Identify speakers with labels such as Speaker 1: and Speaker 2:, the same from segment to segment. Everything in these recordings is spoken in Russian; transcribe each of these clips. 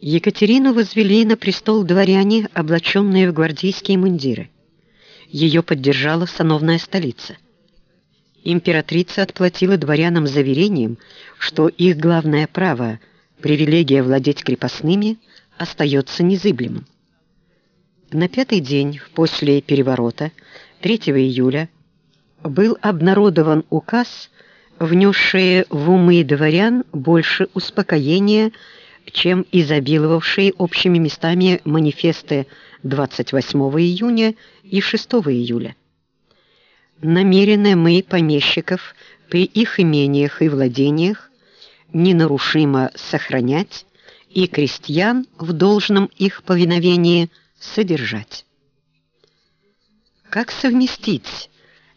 Speaker 1: Екатерину возвели на престол дворяне, облаченные в гвардейские мундиры. Ее поддержала сановная столица. Императрица отплатила дворянам заверением, что их главное право, привилегия владеть крепостными, остается незыблемым. На пятый день после переворота, 3 июля, был обнародован указ, внесший в умы дворян больше успокоения, чем изобиловавшие общими местами манифесты 28 июня и 6 июля. Намерены мы, помещиков, при их имениях и владениях ненарушимо сохранять и крестьян в должном их повиновении содержать. Как совместить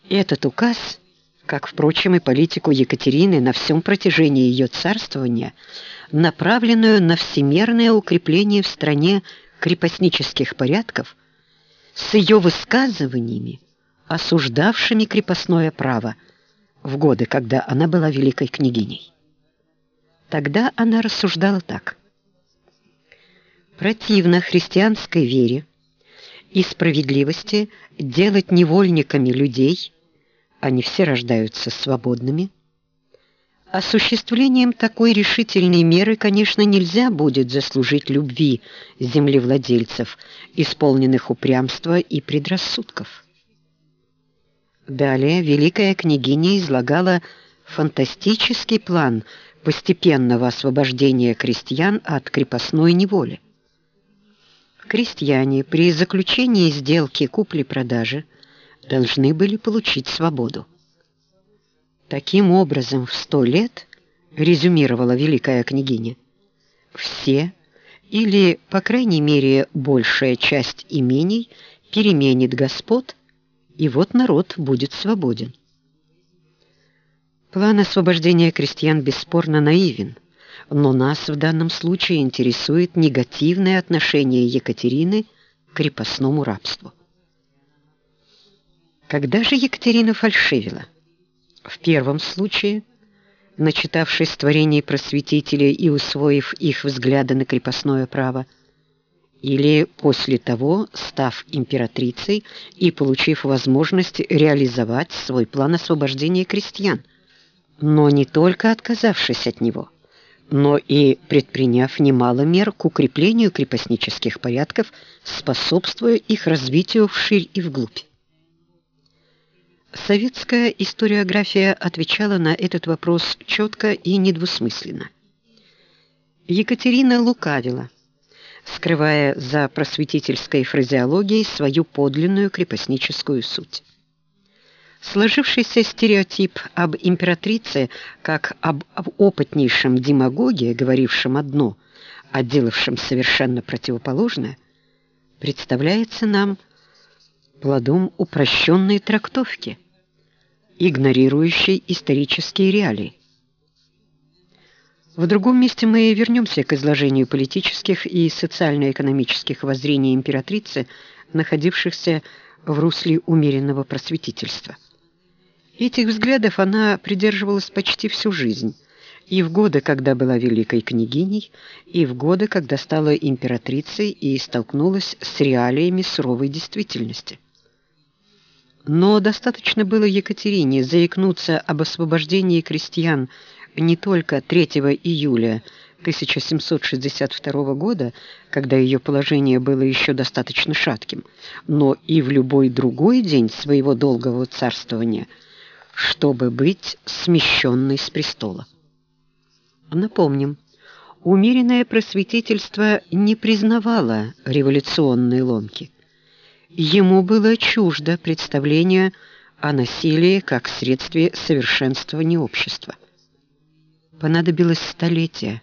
Speaker 1: этот указ, как, впрочем, и политику Екатерины на всем протяжении ее царствования, направленную на всемирное укрепление в стране крепостнических порядков, с ее высказываниями, осуждавшими крепостное право в годы, когда она была великой княгиней. Тогда она рассуждала так: противно христианской вере и справедливости делать невольниками людей, они все рождаются свободными. Осуществлением такой решительной меры, конечно, нельзя будет заслужить любви землевладельцев, исполненных упрямства и предрассудков. Далее великая княгиня излагала фантастический план постепенного освобождения крестьян от крепостной неволи. Крестьяне при заключении сделки купли-продажи должны были получить свободу. Таким образом, в сто лет, резюмировала великая княгиня, все или, по крайней мере, большая часть имений переменит господ, и вот народ будет свободен. План освобождения крестьян бесспорно наивен, но нас в данном случае интересует негативное отношение Екатерины к крепостному рабству. Когда же Екатерина фальшивила? В первом случае, начитавшись творений просветителей и усвоив их взгляды на крепостное право, или после того, став императрицей и получив возможность реализовать свой план освобождения крестьян, но не только отказавшись от него, но и предприняв немало мер к укреплению крепостнических порядков, способствуя их развитию вширь и вглубь. Советская историография отвечала на этот вопрос четко и недвусмысленно. Екатерина лукавила, скрывая за просветительской фразеологией свою подлинную крепостническую суть. Сложившийся стереотип об императрице как об, об опытнейшем демагоге, говорившем одно, а делавшем совершенно противоположное, представляется нам плодом упрощенной трактовки, игнорирующей исторические реалии. В другом месте мы вернемся к изложению политических и социально-экономических воззрений императрицы, находившихся в русле умеренного просветительства. Этих взглядов она придерживалась почти всю жизнь, и в годы, когда была великой княгиней, и в годы, когда стала императрицей и столкнулась с реалиями суровой действительности. Но достаточно было Екатерине заикнуться об освобождении крестьян не только 3 июля 1762 года, когда ее положение было еще достаточно шатким, но и в любой другой день своего долгого царствования, чтобы быть смещенной с престола. Напомним, умеренное просветительство не признавало революционной ломки. Ему было чуждо представление о насилии как средстве совершенствования общества. Понадобилось столетие,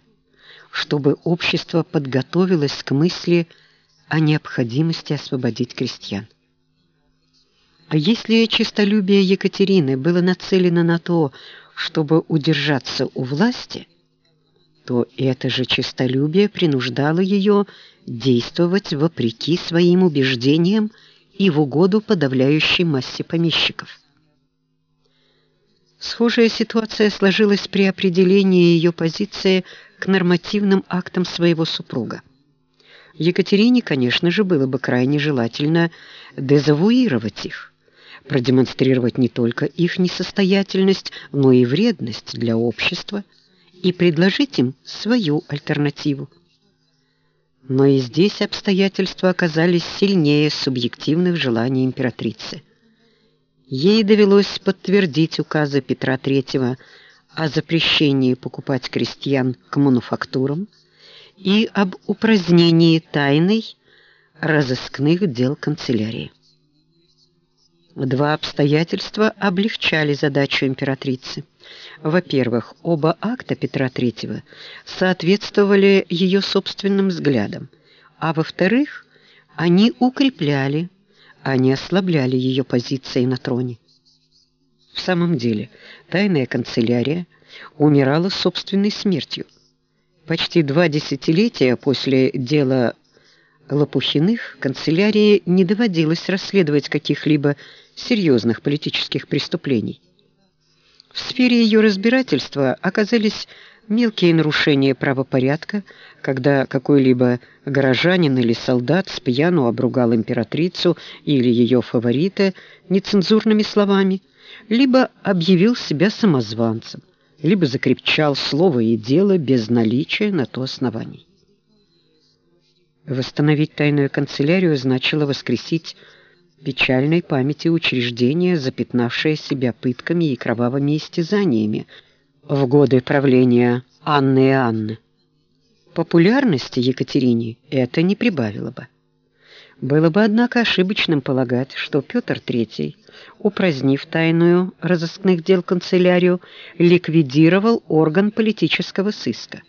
Speaker 1: чтобы общество подготовилось к мысли о необходимости освободить крестьян. А если честолюбие Екатерины было нацелено на то, чтобы удержаться у власти, то это же честолюбие принуждало ее действовать вопреки своим убеждениям и в угоду подавляющей массе помещиков. Схожая ситуация сложилась при определении ее позиции к нормативным актам своего супруга. Екатерине, конечно же, было бы крайне желательно дезавуировать их, продемонстрировать не только их несостоятельность, но и вредность для общества и предложить им свою альтернативу. Но и здесь обстоятельства оказались сильнее субъективных желаний императрицы. Ей довелось подтвердить указы Петра III о запрещении покупать крестьян к мануфактурам, и об упразднении тайной разыскных дел канцелярии. Два обстоятельства облегчали задачу императрицы. Во-первых, оба акта Петра III соответствовали ее собственным взглядам, а во-вторых, они укрепляли, а не ослабляли ее позиции на троне. В самом деле, тайная канцелярия умирала собственной смертью – Почти два десятилетия после дела Лопухиных канцелярии не доводилось расследовать каких-либо серьезных политических преступлений. В сфере ее разбирательства оказались мелкие нарушения правопорядка, когда какой-либо горожанин или солдат с пьяну обругал императрицу или ее фаворита нецензурными словами, либо объявил себя самозванцем либо закрепчал слово и дело без наличия на то оснований. Восстановить тайную канцелярию значило воскресить печальной памяти учреждение, запятнавшее себя пытками и кровавыми истязаниями в годы правления Анны и Анны. Популярности Екатерине это не прибавило бы. Было бы, однако, ошибочным полагать, что Петр III, упразднив тайную разыскных дел канцелярию, ликвидировал орган политического сыска.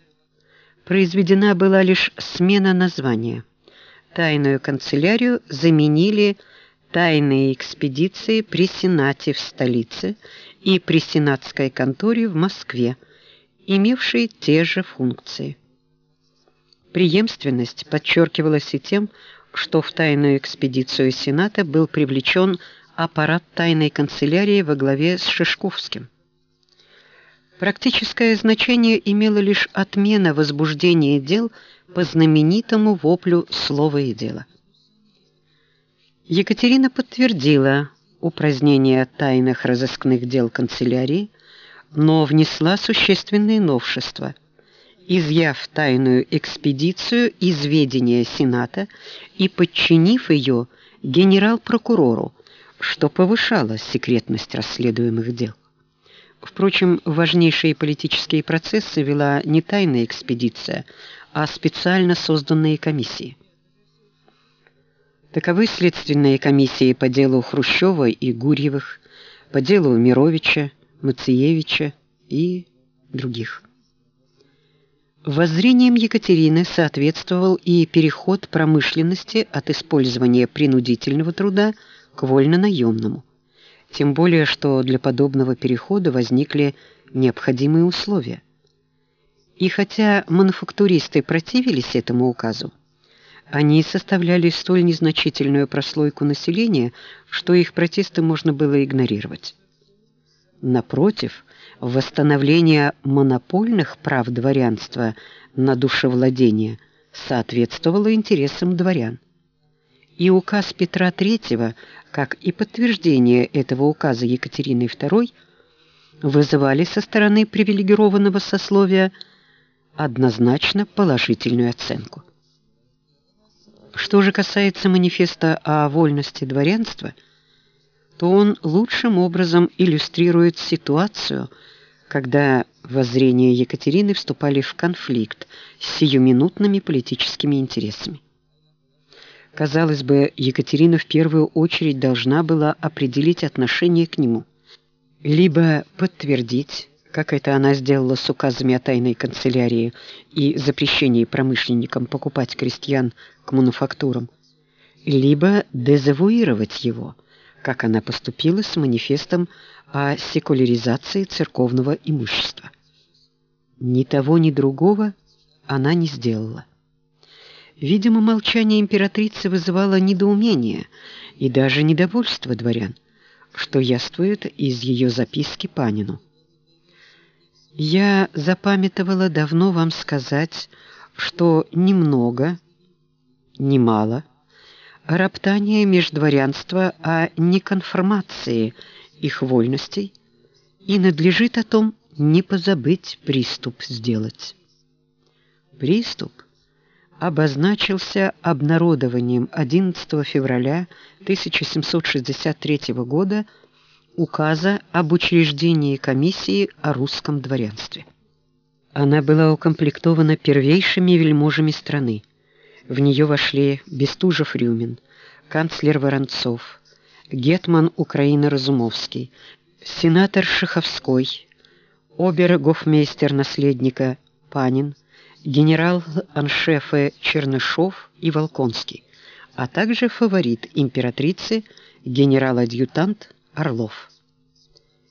Speaker 1: Произведена была лишь смена названия. Тайную канцелярию заменили тайные экспедиции при Сенате в столице и при Сенатской конторе в Москве, имевшие те же функции. Преемственность подчеркивалась и тем, что в тайную экспедицию Сената был привлечен аппарат тайной канцелярии во главе с Шишковским. Практическое значение имела лишь отмена возбуждения дел по знаменитому воплю «Слово и дело». Екатерина подтвердила упразднение тайных разыскных дел канцелярии, но внесла существенные новшества – изъяв тайную экспедицию из ведения Сената и подчинив ее генерал-прокурору, что повышало секретность расследуемых дел. Впрочем, важнейшие политические процессы вела не тайная экспедиция, а специально созданные комиссии. Таковы следственные комиссии по делу Хрущева и Гурьевых, по делу Мировича, Мациевича и других. Воззрением Екатерины соответствовал и переход промышленности от использования принудительного труда к вольно-наемному. Тем более, что для подобного перехода возникли необходимые условия. И хотя мануфактуристы противились этому указу, они составляли столь незначительную прослойку населения, что их протесты можно было игнорировать. Напротив, восстановление монопольных прав дворянства на душевладение соответствовало интересам дворян. И указ Петра III, как и подтверждение этого указа Екатерины II, вызывали со стороны привилегированного сословия однозначно положительную оценку. Что же касается манифеста о вольности дворянства – то он лучшим образом иллюстрирует ситуацию, когда воззрения Екатерины вступали в конфликт с сиюминутными политическими интересами. Казалось бы, Екатерина в первую очередь должна была определить отношение к нему, либо подтвердить, как это она сделала с указами о тайной канцелярии и запрещении промышленникам покупать крестьян к мануфактурам, либо дезавуировать его – как она поступила с манифестом о секуляризации церковного имущества. Ни того, ни другого она не сделала. Видимо, молчание императрицы вызывало недоумение и даже недовольство дворян, что яствует из ее записки Панину. Я запамятовала давно вам сказать, что немного немало роптания междворянства о неконформации их вольностей, и надлежит о том не позабыть приступ сделать. Приступ обозначился обнародованием 11 февраля 1763 года указа об учреждении комиссии о русском дворянстве. Она была укомплектована первейшими вельможами страны. В нее вошли Бестужев-Рюмин, канцлер Воронцов, гетман Украины Разумовский, сенатор Шаховской, обер-гофмейстер наследника Панин, генерал-аншефы Чернышов и Волконский, а также фаворит императрицы генерал-адъютант Орлов.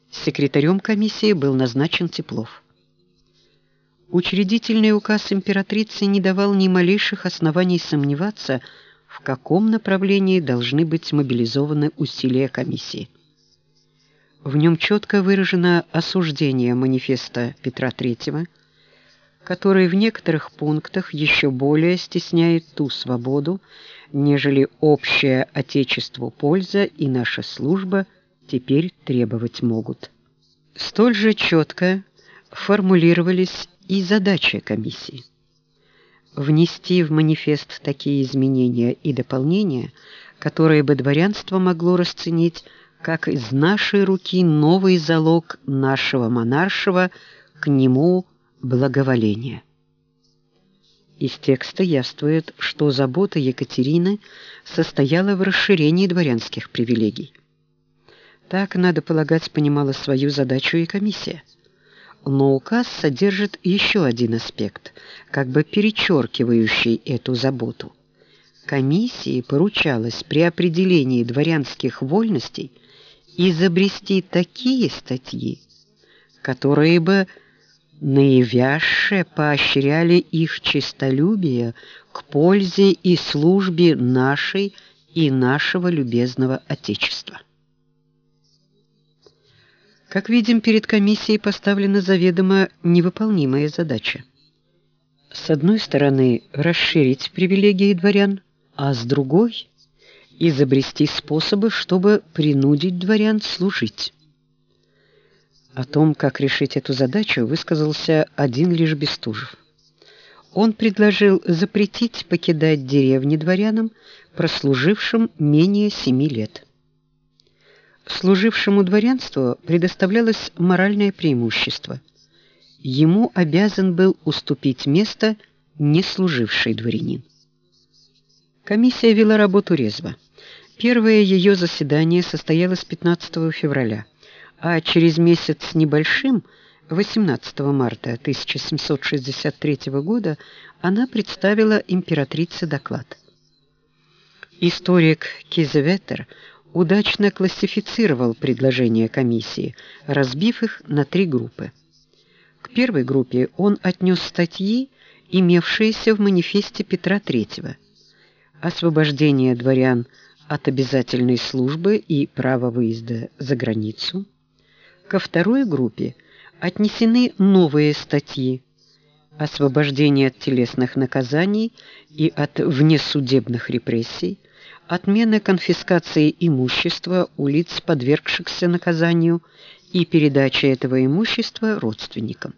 Speaker 1: Секретарем комиссии был назначен Теплов. Учредительный указ императрицы не давал ни малейших оснований сомневаться, в каком направлении должны быть мобилизованы усилия комиссии. В нем четко выражено осуждение манифеста Петра III, который в некоторых пунктах еще более стесняет ту свободу, нежели общая отечеству польза и наша служба теперь требовать могут. Столь же четко формулировались и задачи комиссии. Внести в манифест такие изменения и дополнения, которые бы дворянство могло расценить как из нашей руки новый залог нашего монаршего к нему благоволения. Из текста явствует, что забота Екатерины состояла в расширении дворянских привилегий. Так, надо полагать, понимала свою задачу и комиссия. Но указ содержит еще один аспект, как бы перечеркивающий эту заботу. Комиссии поручалось при определении дворянских вольностей изобрести такие статьи, которые бы наивяще поощряли их честолюбие к пользе и службе нашей и нашего любезного Отечества. Как видим, перед комиссией поставлена заведомо невыполнимая задача. С одной стороны, расширить привилегии дворян, а с другой изобрести способы, чтобы принудить дворян служить. О том, как решить эту задачу, высказался один лишь Бестужев. Он предложил запретить покидать деревни дворянам, прослужившим менее семи лет. Служившему дворянству предоставлялось моральное преимущество. Ему обязан был уступить место не служивший дворянин. Комиссия вела работу резво. Первое ее заседание состоялось 15 февраля, а через месяц с небольшим, 18 марта 1763 года, она представила императрице доклад. Историк Кизеветтер удачно классифицировал предложения комиссии, разбив их на три группы. К первой группе он отнес статьи, имевшиеся в манифесте Петра III: освобождение дворян от обязательной службы и право выезда за границу. Ко второй группе отнесены новые статьи: освобождение от телесных наказаний и от внесудебных репрессий, отмена конфискации имущества у лиц, подвергшихся наказанию, и передача этого имущества родственникам.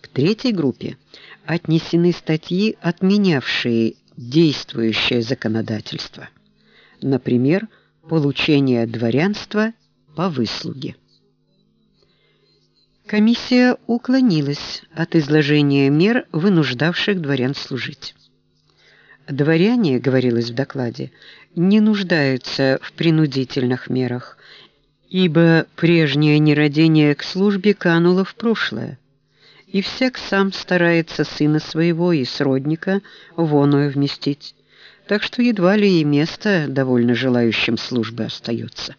Speaker 1: К третьей группе отнесены статьи, отменявшие действующее законодательство например, получение дворянства по выслуге. Комиссия уклонилась от изложения мер, вынуждавших дворян служить. Дворяне, говорилось в докладе, не нуждаются в принудительных мерах, ибо прежнее нерадение к службе кануло в прошлое, и всяк сам старается сына своего и сродника воную вместить так что едва ли и место довольно желающим службы остается.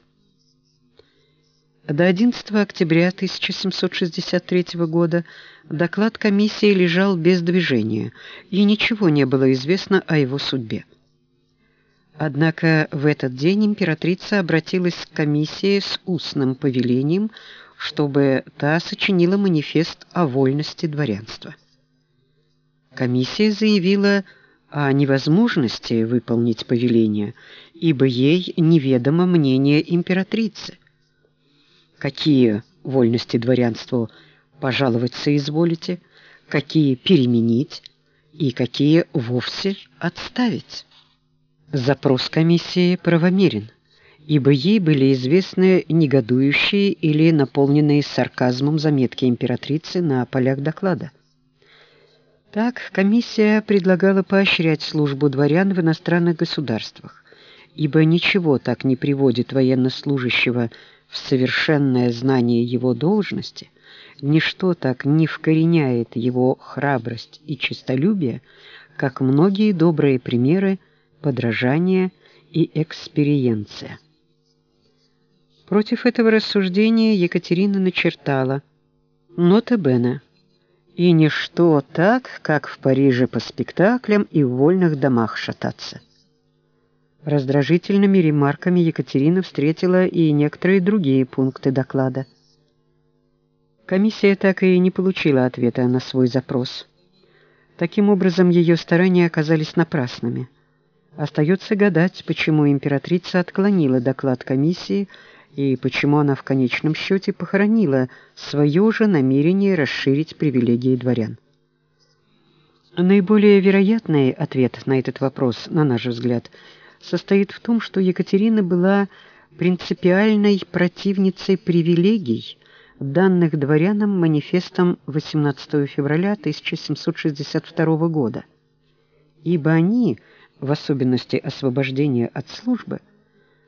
Speaker 1: До 11 октября 1763 года доклад комиссии лежал без движения, и ничего не было известно о его судьбе. Однако в этот день императрица обратилась к комиссии с устным повелением, чтобы та сочинила манифест о вольности дворянства. Комиссия заявила о невозможности выполнить повеление, ибо ей неведомо мнение императрицы. Какие вольности дворянству пожаловаться изволите, какие переменить и какие вовсе отставить? Запрос комиссии правомерен, ибо ей были известны негодующие или наполненные сарказмом заметки императрицы на полях доклада. Так, комиссия предлагала поощрять службу дворян в иностранных государствах, ибо ничего так не приводит военнослужащего в совершенное знание его должности, ничто так не вкореняет его храбрость и честолюбие, как многие добрые примеры подражания и экспериенция. Против этого рассуждения Екатерина начертала «Нота Бена» и ничто так, как в Париже по спектаклям и в вольных домах шататься. Раздражительными ремарками Екатерина встретила и некоторые другие пункты доклада. Комиссия так и не получила ответа на свой запрос. Таким образом, ее старания оказались напрасными. Остается гадать, почему императрица отклонила доклад комиссии и почему она в конечном счете похоронила свое же намерение расширить привилегии дворян. Наиболее вероятный ответ на этот вопрос, на наш взгляд, состоит в том, что Екатерина была принципиальной противницей привилегий, данных дворянам манифестом 18 февраля 1762 года, ибо они – в особенности освобождения от службы,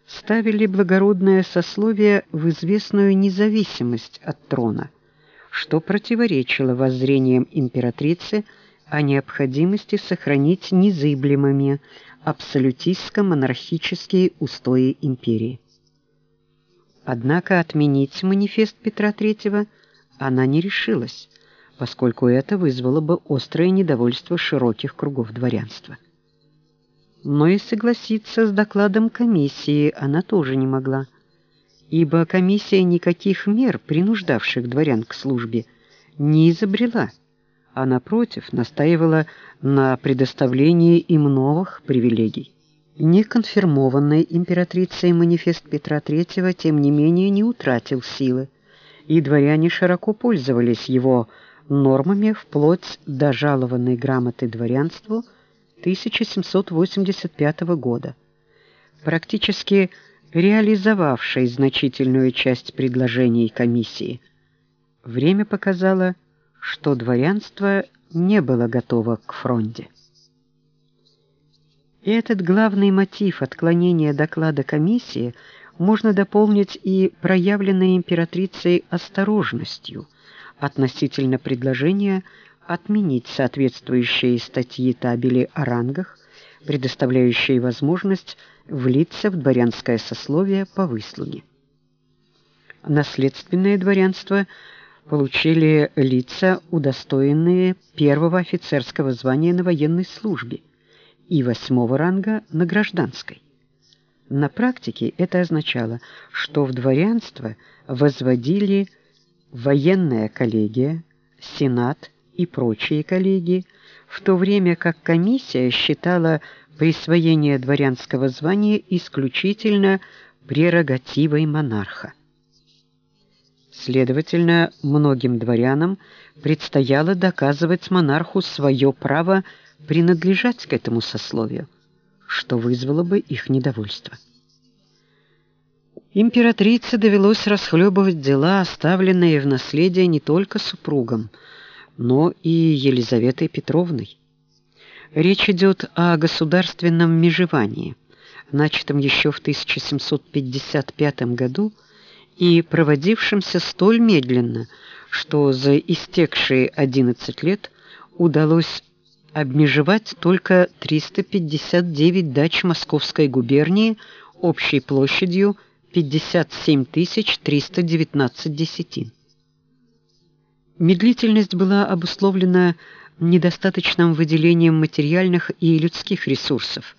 Speaker 1: ставили благородное сословие в известную независимость от трона, что противоречило воззрениям императрицы о необходимости сохранить незыблемыми абсолютистско-монархические устои империи. Однако отменить манифест Петра III она не решилась, поскольку это вызвало бы острое недовольство широких кругов дворянства но и согласиться с докладом комиссии она тоже не могла, ибо комиссия никаких мер, принуждавших дворян к службе, не изобрела, а напротив настаивала на предоставлении им новых привилегий. Неконфирмованный императрицей манифест Петра III, тем не менее, не утратил силы, и дворяне широко пользовались его нормами вплоть до жалованной грамоты дворянству – 1785 года, практически реализовавшей значительную часть предложений комиссии. Время показало, что дворянство не было готово к фронте. И этот главный мотив отклонения доклада комиссии можно дополнить и проявленной императрицей осторожностью относительно предложения отменить соответствующие статьи табели о рангах, предоставляющие возможность влиться в дворянское сословие по выслуге. Наследственное дворянство получили лица, удостоенные первого офицерского звания на военной службе и восьмого ранга на гражданской. На практике это означало, что в дворянство возводили военная коллегия, сенат и прочие коллеги, в то время как комиссия считала присвоение дворянского звания исключительно прерогативой монарха. Следовательно, многим дворянам предстояло доказывать монарху свое право принадлежать к этому сословию, что вызвало бы их недовольство. Императрице довелось расхлебывать дела, оставленные в наследие не только супругам, но и Елизаветой Петровной. Речь идет о государственном межевании, начатом еще в 1755 году и проводившемся столь медленно, что за истекшие 11 лет удалось обмежевать только 359 дач Московской губернии общей площадью 57 319 десятин. Медлительность была обусловлена недостаточным выделением материальных и людских ресурсов,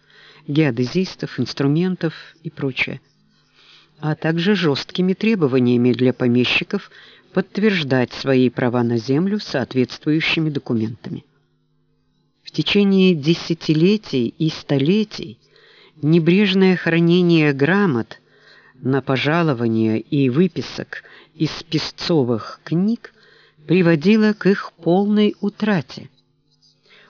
Speaker 1: геодезистов, инструментов и прочее, а также жесткими требованиями для помещиков подтверждать свои права на землю соответствующими документами. В течение десятилетий и столетий небрежное хранение грамот на пожалования и выписок из песцовых книг приводило к их полной утрате.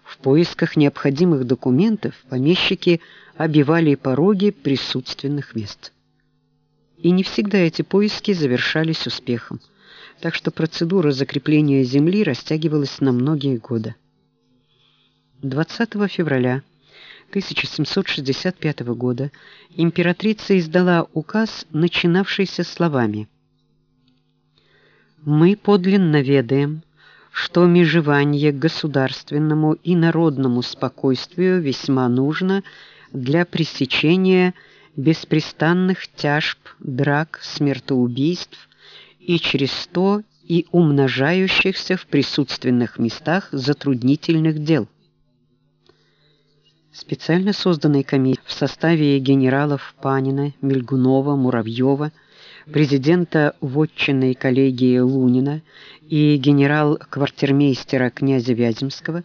Speaker 1: В поисках необходимых документов помещики обивали пороги присутственных мест. И не всегда эти поиски завершались успехом, так что процедура закрепления земли растягивалась на многие годы. 20 февраля 1765 года императрица издала указ, начинавшийся словами: Мы подлинно ведаем, что межевание государственному и народному спокойствию весьма нужно для пресечения беспрестанных тяжб, драк, смертоубийств и через то и умножающихся в присутственных местах затруднительных дел. Специально созданной комиссией в составе генералов Панина, Мельгунова, Муравьева, президента вотчинной коллегии Лунина и генерал-квартирмейстера князя Вяземского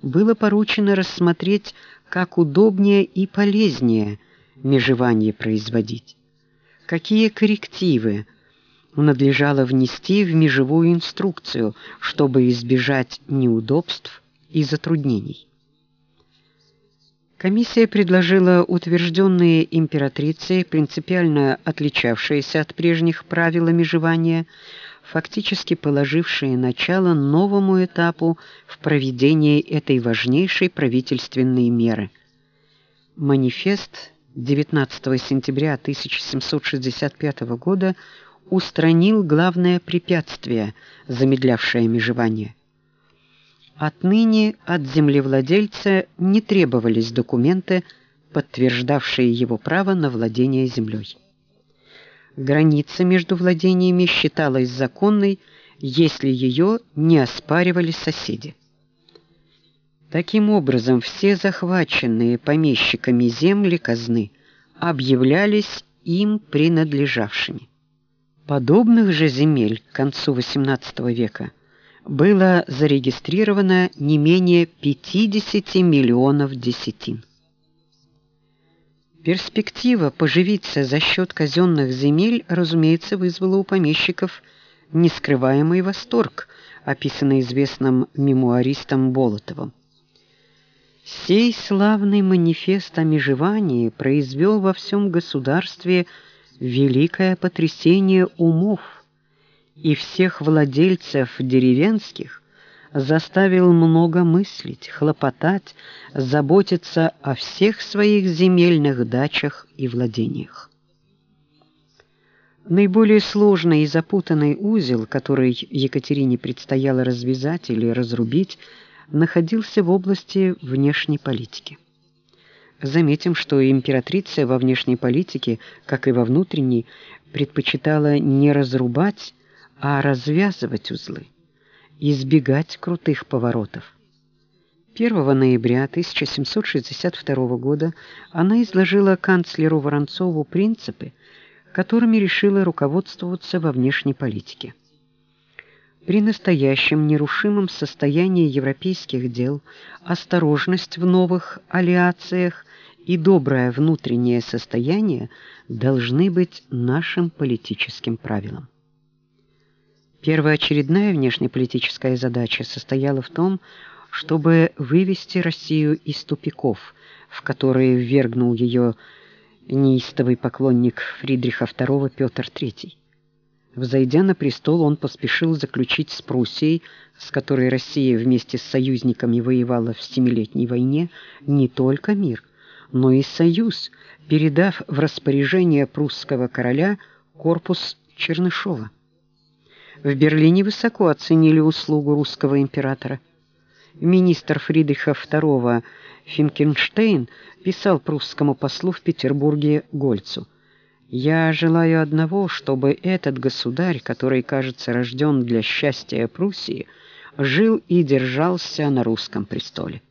Speaker 1: было поручено рассмотреть, как удобнее и полезнее межевание производить. Какие коррективы надлежало внести в межевую инструкцию, чтобы избежать неудобств и затруднений. Комиссия предложила утвержденные императрицей, принципиально отличавшиеся от прежних правил межевания, фактически положившие начало новому этапу в проведении этой важнейшей правительственной меры. Манифест 19 сентября 1765 года устранил главное препятствие, замедлявшее межевание. Отныне от землевладельца не требовались документы, подтверждавшие его право на владение землей. Граница между владениями считалась законной, если ее не оспаривали соседи. Таким образом, все захваченные помещиками земли казны объявлялись им принадлежавшими. Подобных же земель к концу XVIII века было зарегистрировано не менее 50 миллионов десятин. Перспектива поживиться за счет казенных земель, разумеется, вызвала у помещиков нескрываемый восторг, описанный известным мемуаристом Болотовым. Сей славный манифест о межевании произвел во всем государстве великое потрясение умов и всех владельцев деревенских заставил много мыслить, хлопотать, заботиться о всех своих земельных дачах и владениях. Наиболее сложный и запутанный узел, который Екатерине предстояло развязать или разрубить, находился в области внешней политики. Заметим, что императрица во внешней политике, как и во внутренней, предпочитала не разрубать, а развязывать узлы, избегать крутых поворотов. 1 ноября 1762 года она изложила канцлеру Воронцову принципы, которыми решила руководствоваться во внешней политике. При настоящем нерушимом состоянии европейских дел осторожность в новых алиациях и доброе внутреннее состояние должны быть нашим политическим правилом. Первоочередная внешнеполитическая задача состояла в том, чтобы вывести Россию из тупиков, в которые ввергнул ее неистовый поклонник Фридриха II Петр III. Взойдя на престол, он поспешил заключить с Пруссией, с которой Россия вместе с союзниками воевала в Семилетней войне, не только мир, но и союз, передав в распоряжение прусского короля корпус Чернышова. В Берлине высоко оценили услугу русского императора. Министр Фридриха II Финкенштейн писал прусскому послу в Петербурге Гольцу: "Я желаю одного, чтобы этот государь, который, кажется, рожден для счастья Пруссии, жил и держался на русском престоле".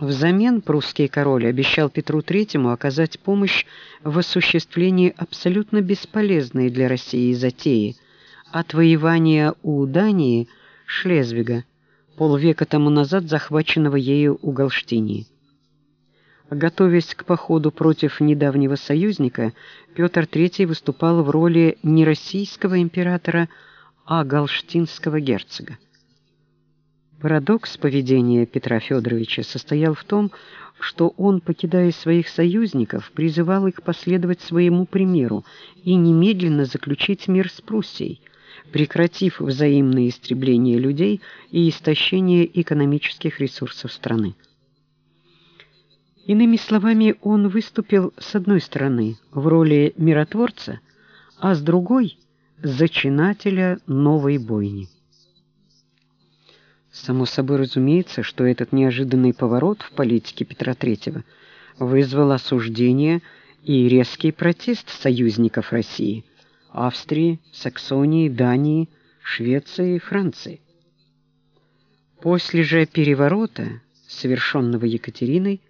Speaker 1: Взамен прусский король обещал Петру III оказать помощь в осуществлении абсолютно бесполезной для России затеи отвоевания у Дании Шлезвига, полвека тому назад захваченного ею у Галштинии. Готовясь к походу против недавнего союзника, Петр III выступал в роли не российского императора, а галштинского герцога. Парадокс поведения Петра Федоровича состоял в том, что он, покидая своих союзников, призывал их последовать своему примеру и немедленно заключить мир с Пруссией, прекратив взаимное истребление людей и истощение экономических ресурсов страны. Иными словами, он выступил с одной стороны в роли миротворца, а с другой зачинателя новой бойни. Само собой разумеется, что этот неожиданный поворот в политике Петра III вызвал осуждение и резкий протест союзников России: Австрии, Саксонии, Дании, Швеции Франции. После же переворота, совершенного Екатериной,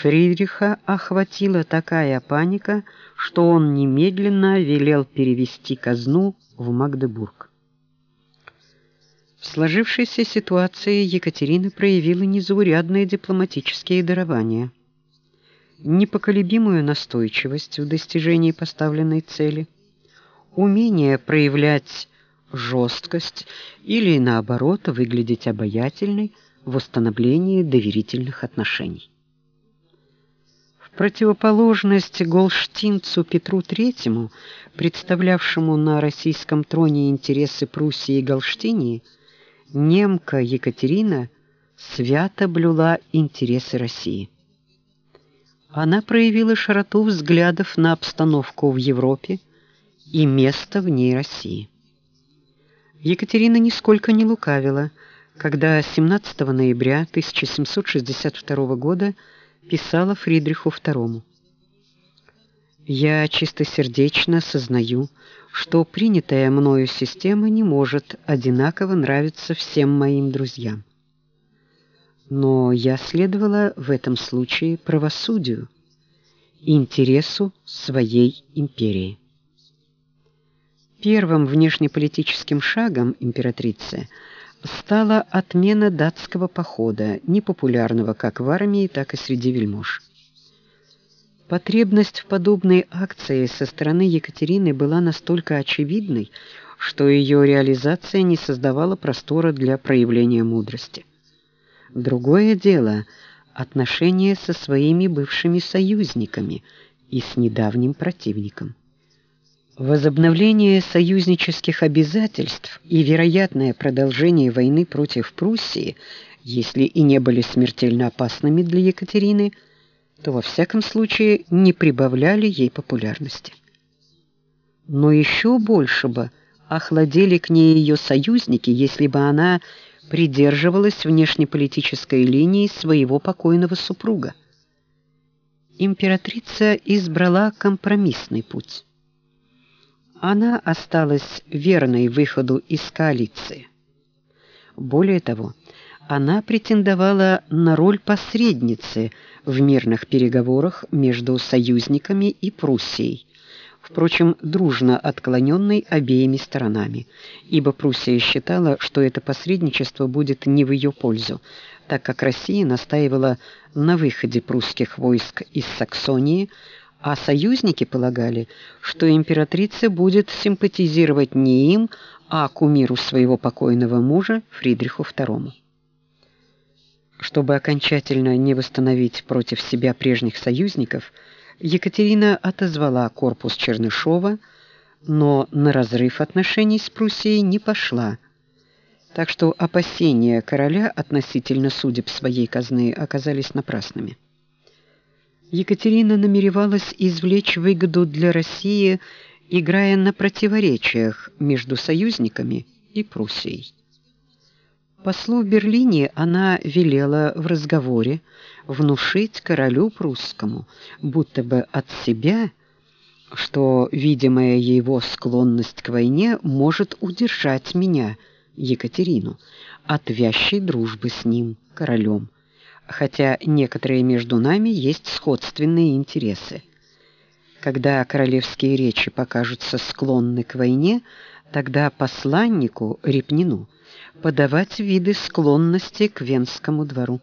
Speaker 1: Фридриха охватила такая паника, что он немедленно велел перевести казну в Магдебург. В сложившейся ситуации Екатерина проявила незаурядные дипломатические дарования, непоколебимую настойчивость в достижении поставленной цели, умение проявлять жесткость или наоборот выглядеть обаятельной в установлении доверительных отношений противоположность голштинцу Петру III, представлявшему на российском троне интересы Пруссии и Галштинии, немка Екатерина свято блюла интересы России. Она проявила широту взглядов на обстановку в Европе и место в ней России. Екатерина нисколько не лукавила, когда 17 ноября 1762 года писала Фридриху II. Я чистосердечно сознаю, что принятая мною система не может одинаково нравиться всем моим друзьям. Но я следовала в этом случае правосудию, интересу своей империи. Первым внешнеполитическим шагом императрицы – стала отмена датского похода, непопулярного как в армии, так и среди вельмож. Потребность в подобной акции со стороны Екатерины была настолько очевидной, что ее реализация не создавала простора для проявления мудрости. Другое дело отношения со своими бывшими союзниками и с недавним противником. Возобновление союзнических обязательств и вероятное продолжение войны против Пруссии, если и не были смертельно опасными для Екатерины, то во всяком случае не прибавляли ей популярности. Но еще больше бы охладели к ней ее союзники, если бы она придерживалась внешнеполитической линии своего покойного супруга. Императрица избрала компромиссный путь она осталась верной выходу из коалиции. Более того, она претендовала на роль посредницы в мирных переговорах между союзниками и Пруссией, впрочем, дружно отклоненной обеими сторонами, ибо Пруссия считала, что это посредничество будет не в ее пользу, так как Россия настаивала на выходе прусских войск из Саксонии, а союзники полагали, что императрица будет симпатизировать не им, а кумиру своего покойного мужа Фридриху II. Чтобы окончательно не восстановить против себя прежних союзников, Екатерина отозвала корпус Чернышова, но на разрыв отношений с Пруссией не пошла. Так что опасения короля относительно судеб своей казны оказались напрасными. Екатерина намеревалась извлечь выгоду для России, играя на противоречиях между союзниками и Пруссией. Послу в Берлине она велела в разговоре внушить королю прусскому, будто бы от себя, что видимая его склонность к войне может удержать меня, Екатерину, от вящей дружбы с ним, королем хотя некоторые между нами есть сходственные интересы. Когда королевские речи покажутся склонны к войне, тогда посланнику Репнину подавать виды склонности к Венскому двору.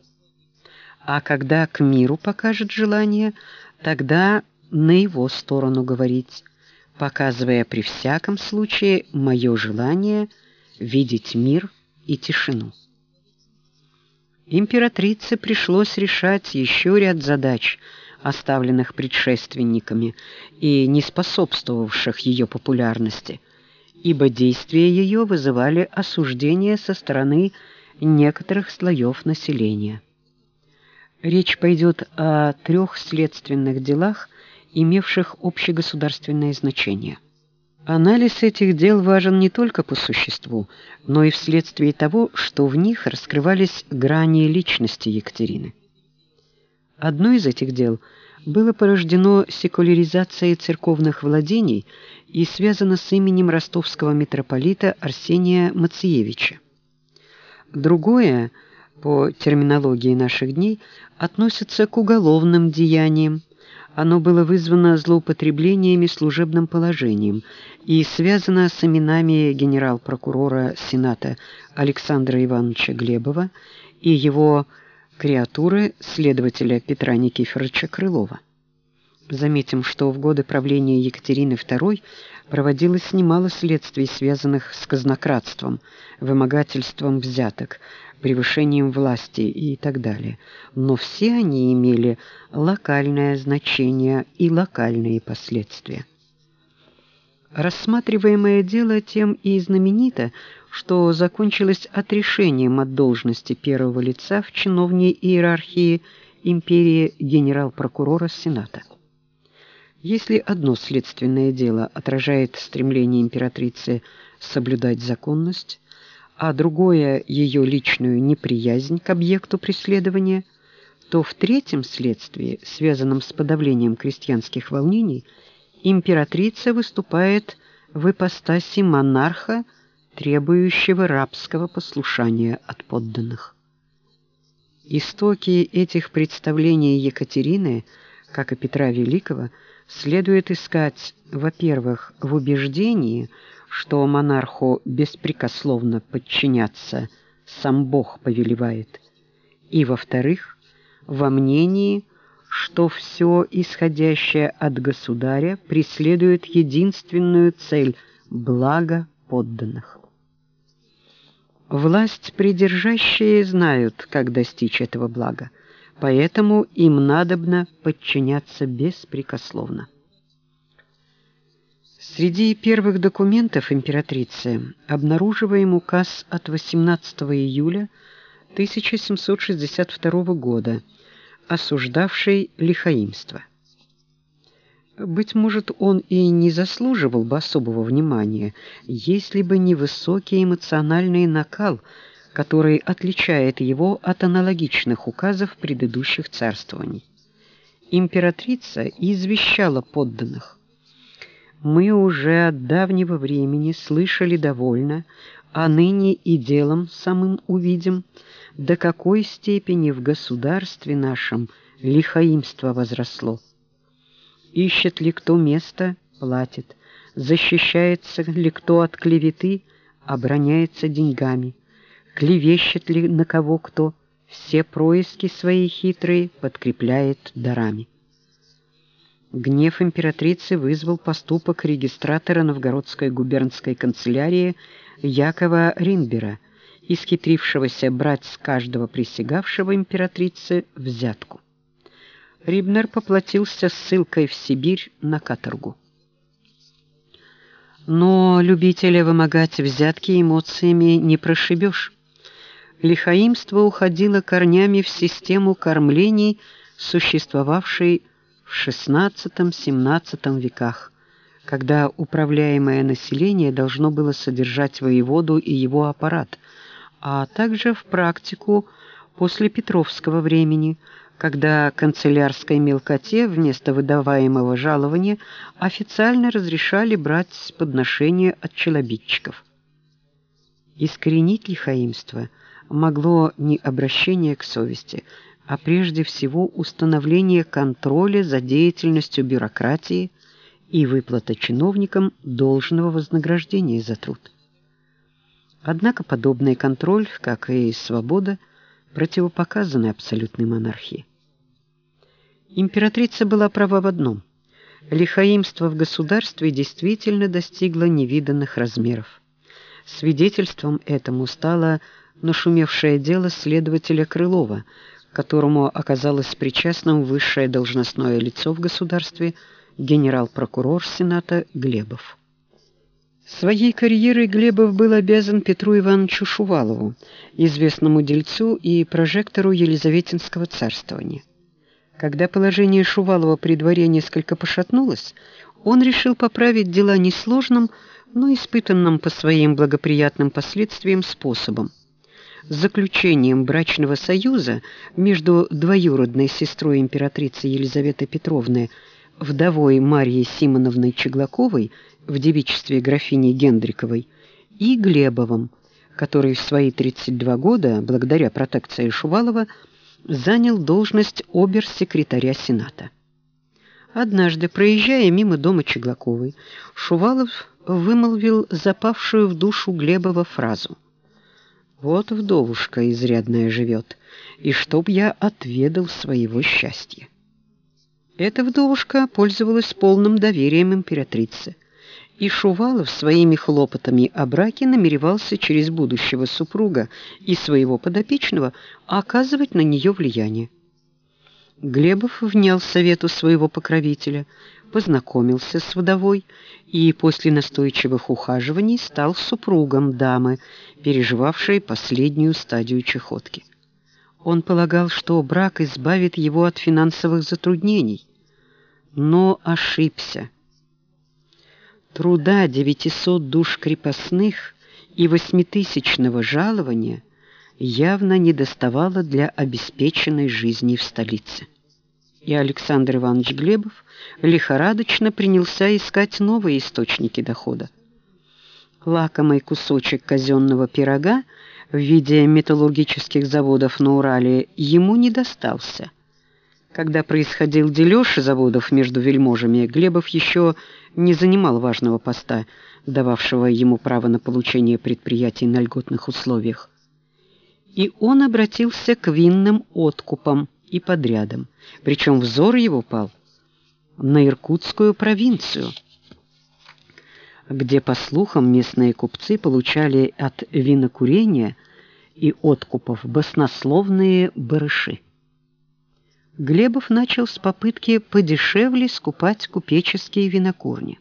Speaker 1: А когда к миру покажет желание, тогда на его сторону говорить, показывая при всяком случае мое желание видеть мир и тишину. Императрице пришлось решать еще ряд задач, оставленных предшественниками и не способствовавших ее популярности, ибо действия ее вызывали осуждение со стороны некоторых слоев населения. Речь пойдет о трех следственных делах, имевших общегосударственное значение. Анализ этих дел важен не только по существу, но и вследствие того, что в них раскрывались грани личности Екатерины. Одно из этих дел было порождено секуляризацией церковных владений и связано с именем ростовского митрополита Арсения Мациевича. Другое, по терминологии наших дней, относится к уголовным деяниям, оно было вызвано злоупотреблениями служебным положением и связано с именами генерал-прокурора Сената Александра Ивановича Глебова и его креатуры следователя Петра Никифоровича Крылова. Заметим, что в годы правления Екатерины II проводилось немало следствий, связанных с казнократством, вымогательством взяток, превышением власти и так далее. Но все они имели локальное значение и локальные последствия. Рассматриваемое дело тем и знаменито, что закончилось отрешением от должности первого лица в чиновной иерархии империи генерал-прокурора Сената. Если одно следственное дело отражает стремление императрицы соблюдать законность, а другое ее личную неприязнь к объекту преследования, то в третьем следствии, связанном с подавлением крестьянских волнений, императрица выступает в ипостаси монарха, требующего рабского послушания от подданных. Истоки этих представлений Екатерины, как и Петра Великого, следует искать, во-первых, в убеждении, что монарху беспрекословно подчиняться сам Бог повелевает, и, во-вторых, во мнении, что все исходящее от государя преследует единственную цель – благо подданных. Власть придержащие знают, как достичь этого блага, поэтому им надобно подчиняться беспрекословно. Среди первых документов императрицы обнаруживаем указ от 18 июля 1762 года, осуждавший лихаимство. Быть может, он и не заслуживал бы особого внимания, если бы не высокий эмоциональный накал, который отличает его от аналогичных указов предыдущих царствований. Императрица извещала подданных мы уже от давнего времени слышали довольно, а ныне и делом самым увидим, до какой степени в государстве нашем лихаимство возросло. Ищет ли кто место – платит, защищается ли кто от клеветы – обороняется деньгами, клевещет ли на кого кто – все происки свои хитрые подкрепляет дарами. Гнев императрицы вызвал поступок регистратора Новгородской губернской канцелярии Якова Ринбера, исхитрившегося брать с каждого присягавшего императрице взятку. Рибнер поплатился ссылкой в Сибирь на каторгу. Но любителя вымогать взятки эмоциями не прошибешь. Лихаимство уходило корнями в систему кормлений, существовавшей в XVI-XVII веках, когда управляемое население должно было содержать воеводу и его аппарат, а также в практику после Петровского времени, когда канцелярской мелкоте вместо выдаваемого жалования официально разрешали брать подношения от челобитчиков. Искоренить лихаимство могло не обращение к совести, а прежде всего установление контроля за деятельностью бюрократии и выплата чиновникам должного вознаграждения за труд. Однако подобный контроль, как и свобода, противопоказаны абсолютной монархии. Императрица была права в одном: лихаимство в государстве действительно достигло невиданных размеров. Свидетельством этому стало нашумевшее дело следователя Крылова, которому оказалось причастным высшее должностное лицо в государстве генерал-прокурор Сената Глебов. Своей карьерой Глебов был обязан Петру Ивановичу Шувалову, известному дельцу и прожектору Елизаветинского царствования. Когда положение Шувалова при дворе несколько пошатнулось, он решил поправить дела несложным, но испытанным по своим благоприятным последствиям способом заключением брачного союза между двоюродной сестрой императрицы Елизаветы Петровны, вдовой Марьей Симоновной Чеглаковой в девичестве графини Гендриковой, и Глебовым, который в свои 32 года, благодаря протекции Шувалова, занял должность обер-секретаря Сената. Однажды, проезжая мимо дома Чеглаковой, Шувалов вымолвил запавшую в душу Глебова фразу – вот вдовушка изрядная живет, и чтоб я отведал своего счастья. Эта вдовушка пользовалась полным доверием императрицы, и Шувалов своими хлопотами о браке намеревался через будущего супруга и своего подопечного оказывать на нее влияние. Глебов внял совету своего покровителя, познакомился с вдовой и после настойчивых ухаживаний стал супругом дамы, переживавшей последнюю стадию чехотки. Он полагал, что брак избавит его от финансовых затруднений, но ошибся. Труда 900 душ крепостных и восьмитысячного жалования явно недоставало для обеспеченной жизни в столице и Александр Иванович Глебов лихорадочно принялся искать новые источники дохода. Лакомый кусочек казенного пирога в виде металлургических заводов на Урале ему не достался. Когда происходил дележ заводов между вельможами, Глебов еще не занимал важного поста, дававшего ему право на получение предприятий на льготных условиях. И он обратился к винным откупам и подрядам. Причем взор его пал на Иркутскую провинцию, где, по слухам, местные купцы получали от винокурения и откупов баснословные барыши. Глебов начал с попытки подешевле скупать купеческие винокурни.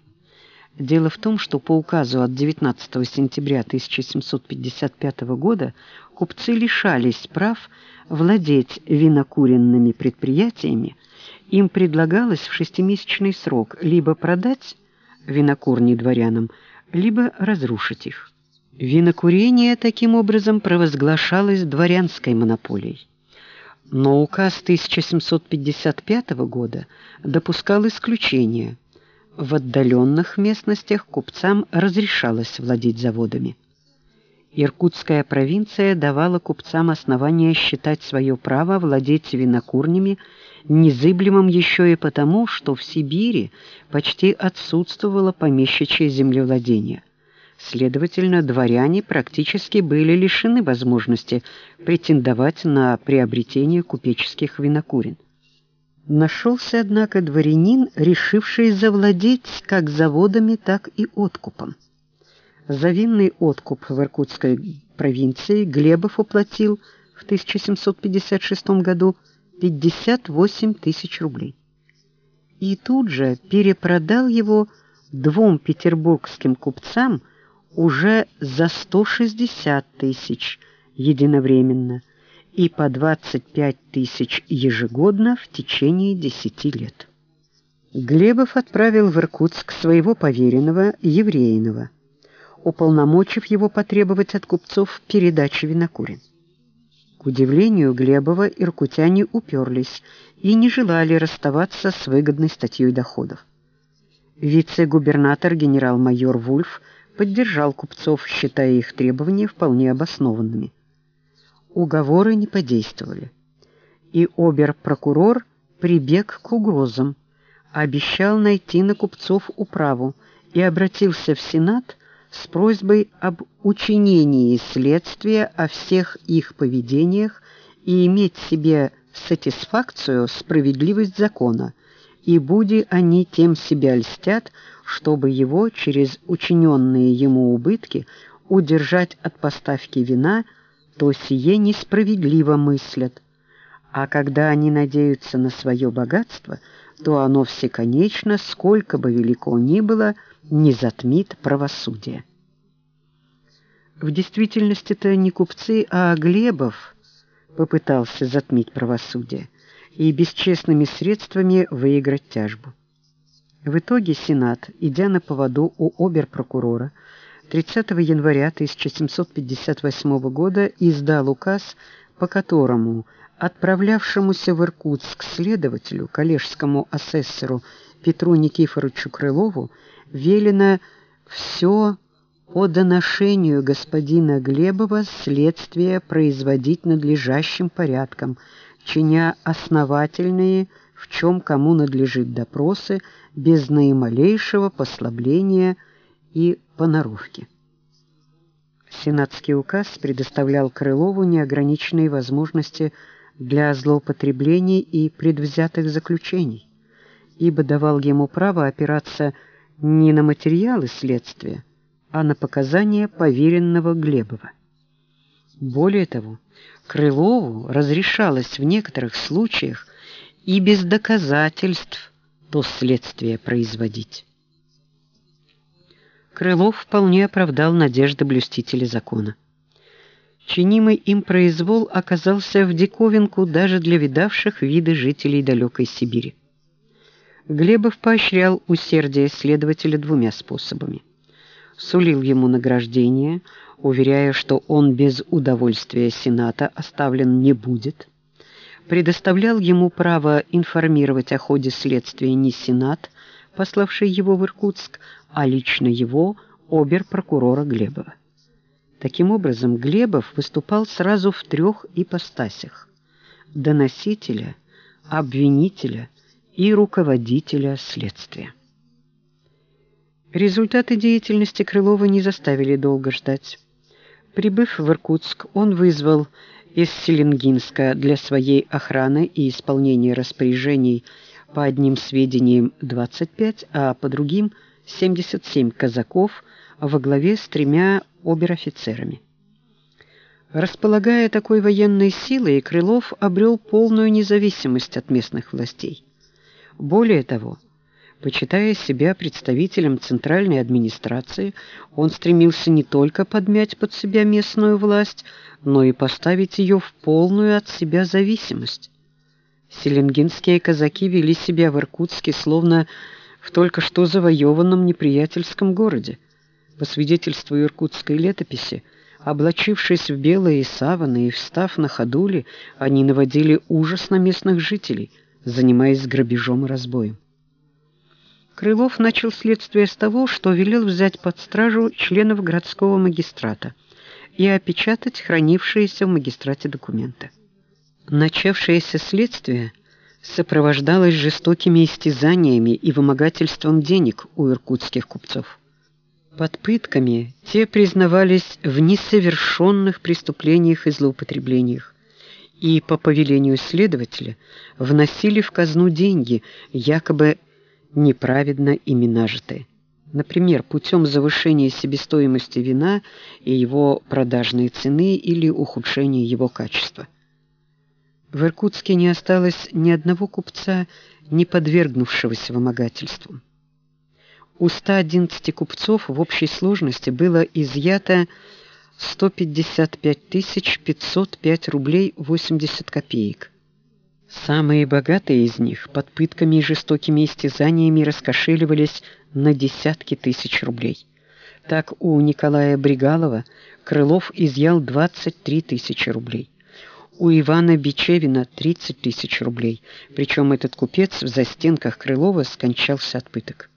Speaker 1: Дело в том, что по указу от 19 сентября 1755 года купцы лишались прав владеть винокуренными предприятиями. Им предлагалось в шестимесячный срок либо продать винокурни дворянам, либо разрушить их. Винокурение таким образом провозглашалось дворянской монополией. Но указ 1755 года допускал исключения – в отдаленных местностях купцам разрешалось владеть заводами. Иркутская провинция давала купцам основания считать свое право владеть винокурнями незыблемым еще и потому, что в Сибири почти отсутствовало помещичье землевладение. Следовательно, дворяне практически были лишены возможности претендовать на приобретение купеческих винокурен. Нашелся, однако, дворянин, решивший завладеть как заводами, так и откупом. За винный откуп в Иркутской провинции Глебов уплатил в 1756 году 58 тысяч рублей. И тут же перепродал его двум петербургским купцам уже за 160 тысяч единовременно – и по 25 тысяч ежегодно в течение 10 лет. Глебов отправил в Иркутск своего поверенного Евреинова, уполномочив его потребовать от купцов передачи винокурен. К удивлению Глебова иркутяне уперлись и не желали расставаться с выгодной статьей доходов. Вице-губернатор генерал-майор Вульф поддержал купцов, считая их требования вполне обоснованными уговоры не подействовали, и обер-прокурор прибег к угрозам, обещал найти на купцов управу и обратился в Сенат с просьбой об учинении следствия о всех их поведениях и иметь себе сатисфакцию справедливость закона, и буди они тем себя льстят, чтобы его через учиненные ему убытки удержать от поставки вина, то сие несправедливо мыслят. А когда они надеются на свое богатство, то оно всеконечно, сколько бы велико ни было, не затмит правосудие. В действительности-то не купцы, а Глебов попытался затмить правосудие и бесчестными средствами выиграть тяжбу. В итоге Сенат, идя на поводу у обер-прокурора, 30 января 1758 года издал указ, по которому отправлявшемуся в Иркутск следователю, коллежскому асессору Петру Никифоровичу Крылову велено все по доношению господина Глебова следствие производить надлежащим порядком, чиня основательные, в чем кому надлежит допросы, без наималейшего послабления и поноровки. Сенатский указ предоставлял Крылову неограниченные возможности для злоупотреблений и предвзятых заключений, ибо давал ему право опираться не на материалы следствия, а на показания поверенного Глебова. Более того, Крылову разрешалось в некоторых случаях и без доказательств то следствие производить. Крылов вполне оправдал надежды блюстителей закона. Чинимый им произвол оказался в диковинку даже для видавших виды жителей далекой Сибири. Глебов поощрял усердие следователя двумя способами сулил ему награждение, уверяя, что он без удовольствия Сената оставлен не будет, предоставлял ему право информировать о ходе следствия не Сенат, пославший его в Иркутск, а лично его обер-прокурора Глебова. Таким образом, Глебов выступал сразу в трех ипостасях: доносителя, обвинителя и руководителя следствия. Результаты деятельности Крылова не заставили долго ждать. Прибыв в Иркутск, он вызвал из Селенгинска для своей охраны и исполнения распоряжений по одним сведениям 25, а по другим 77 казаков во главе с тремя обер-офицерами. Располагая такой военной силой, Крылов обрел полную независимость от местных властей. Более того, Почитая себя представителем центральной администрации, он стремился не только подмять под себя местную власть, но и поставить ее в полную от себя зависимость. Селенгинские казаки вели себя в Иркутске словно в только что завоеванном неприятельском городе. По свидетельству иркутской летописи, облачившись в белые саваны и встав на ходули, они наводили ужас на местных жителей, занимаясь грабежом и разбоем. Крылов начал следствие с того, что велел взять под стражу членов городского магистрата и опечатать хранившиеся в магистрате документы. Начавшееся следствие сопровождалось жестокими истязаниями и вымогательством денег у иркутских купцов. Под пытками те признавались в несовершенных преступлениях и злоупотреблениях и по повелению следователя вносили в казну деньги, якобы неправедно ими нажитые. Например, путем завышения себестоимости вина и его продажной цены или ухудшения его качества. В Иркутске не осталось ни одного купца, не подвергнувшегося вымогательству. У 111 купцов в общей сложности было изъято 155 505 рублей 80 копеек. Самые богатые из них под пытками и жестокими истязаниями раскошеливались на десятки тысяч рублей. Так у Николая Бригалова Крылов изъял 23 тысячи рублей. У Ивана Бичевина 30 тысяч рублей, причем этот купец в застенках Крылова скончался от пыток.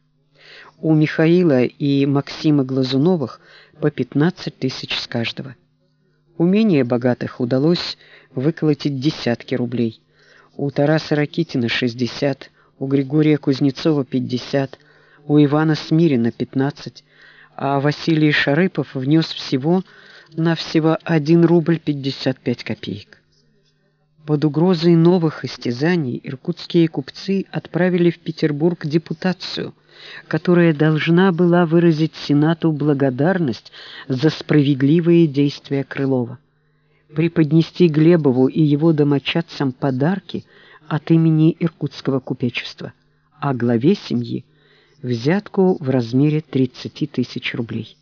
Speaker 1: У Михаила и Максима Глазуновых по 15 тысяч с каждого. У менее богатых удалось выколотить десятки рублей у Тараса Ракитина 60, у Григория Кузнецова 50, у Ивана Смирина 15, а Василий Шарыпов внес всего на всего 1 рубль 55 копеек. Под угрозой новых истязаний иркутские купцы отправили в Петербург депутацию, которая должна была выразить Сенату благодарность за справедливые действия Крылова, преподнести Глебову и его домочадцам подарки от имени иркутского купечества, а главе семьи взятку в размере 30 тысяч рублей.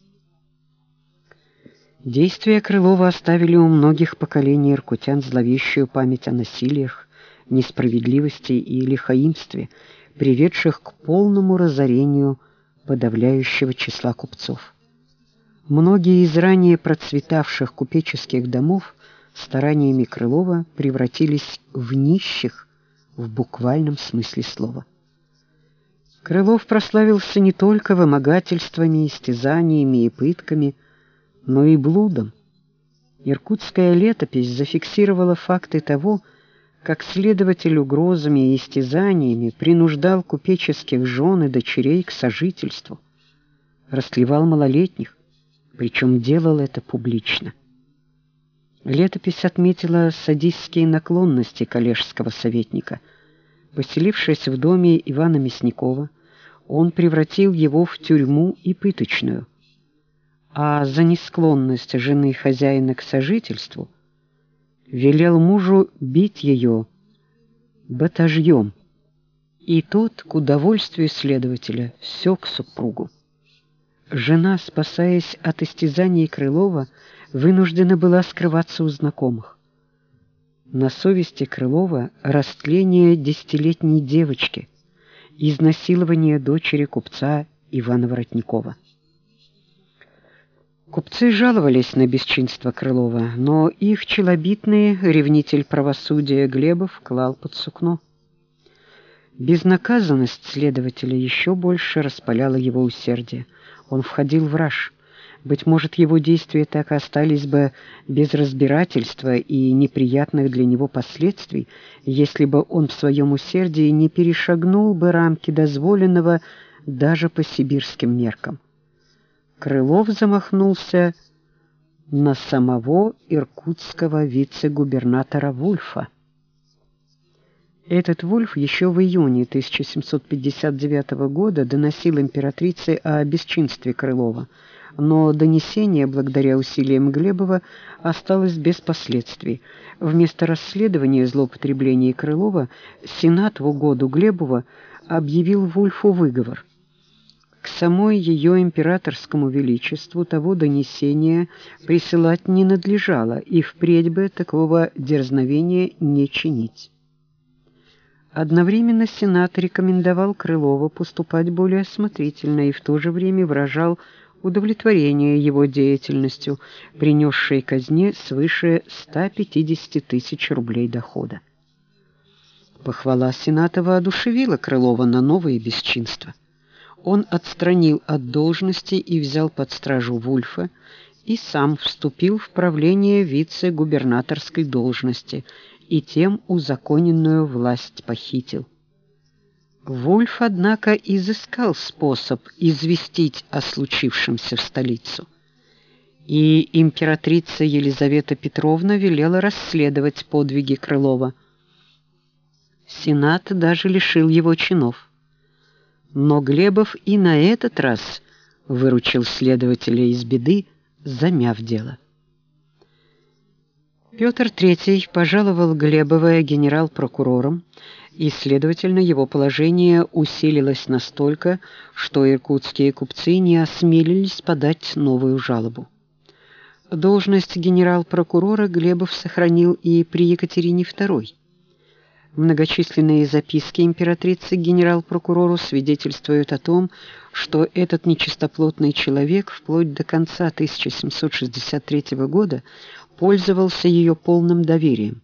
Speaker 1: Действия Крылова оставили у многих поколений иркутян зловещую память о насилиях, несправедливости и лихаимстве, приведших к полному разорению подавляющего числа купцов. Многие из ранее процветавших купеческих домов стараниями Крылова превратились в нищих в буквальном смысле слова. Крылов прославился не только вымогательствами, истязаниями и пытками, но и блудом. Иркутская летопись зафиксировала факты того, как следователь угрозами и истязаниями принуждал купеческих жен и дочерей к сожительству, растлевал малолетних, причем делал это публично. Летопись отметила садистские наклонности коллежского советника. Поселившись в доме Ивана Мясникова, он превратил его в тюрьму и пыточную а за несклонность жены хозяина к сожительству велел мужу бить ее батажьем, и тот, к удовольствию следователя, сёк супругу. Жена, спасаясь от истязаний Крылова, вынуждена была скрываться у знакомых. На совести Крылова растление десятилетней девочки, изнасилование дочери купца Ивана Воротникова. Купцы жаловались на бесчинство Крылова, но их челобитный ревнитель правосудия Глебов клал под сукно. Безнаказанность следователя еще больше распаляла его усердие. Он входил в раж. Быть может, его действия так и остались бы без разбирательства и неприятных для него последствий, если бы он в своем усердии не перешагнул бы рамки дозволенного даже по сибирским меркам. Крылов замахнулся на самого иркутского вице-губернатора Вульфа. Этот Вульф еще в июне 1759 года доносил императрице о бесчинстве Крылова, но донесение, благодаря усилиям Глебова, осталось без последствий. Вместо расследования злоупотреблений Крылова Сенат в угоду Глебова объявил Вульфу выговор – к самой ее императорскому величеству того донесения присылать не надлежало, и впредь бы такого дерзновения не чинить. Одновременно Сенат рекомендовал Крылову поступать более осмотрительно и в то же время выражал удовлетворение его деятельностью, принесшей казне свыше 150 тысяч рублей дохода. Похвала Сената воодушевила Крылова на новые бесчинства он отстранил от должности и взял под стражу Вульфа и сам вступил в правление вице-губернаторской должности и тем узаконенную власть похитил. Вульф, однако, изыскал способ известить о случившемся в столицу. И императрица Елизавета Петровна велела расследовать подвиги Крылова. Сенат даже лишил его чинов. Но Глебов и на этот раз выручил следователя из беды, замяв дело. Петр III пожаловал Глебова генерал-прокурором, и, следовательно, его положение усилилось настолько, что иркутские купцы не осмелились подать новую жалобу. Должность генерал-прокурора Глебов сохранил и при Екатерине II. Многочисленные записки императрицы генерал-прокурору свидетельствуют о том, что этот нечистоплотный человек вплоть до конца 1763 года пользовался ее полным доверием.